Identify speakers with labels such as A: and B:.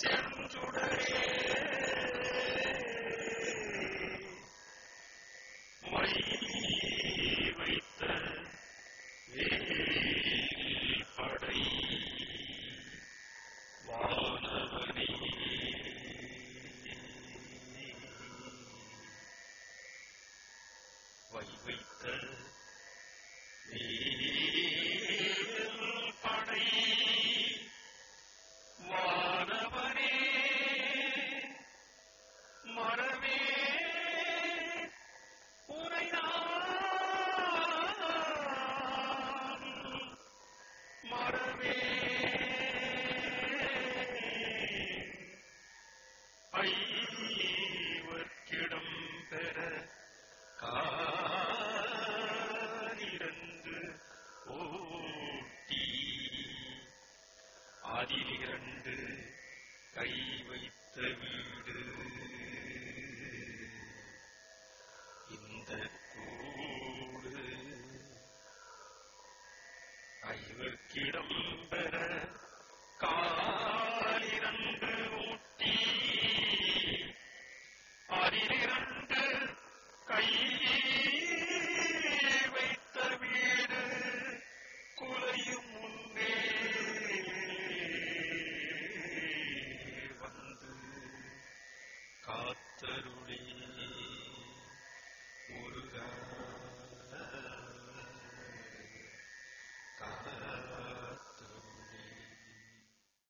A: சுடரே வைத்த படை வானவனே வை வைத்த அதிலிரண்டு கை வைத்த வீடு. இந்த கூடு ஐவர்க்கிடம் பெற तरुणी मुर्गा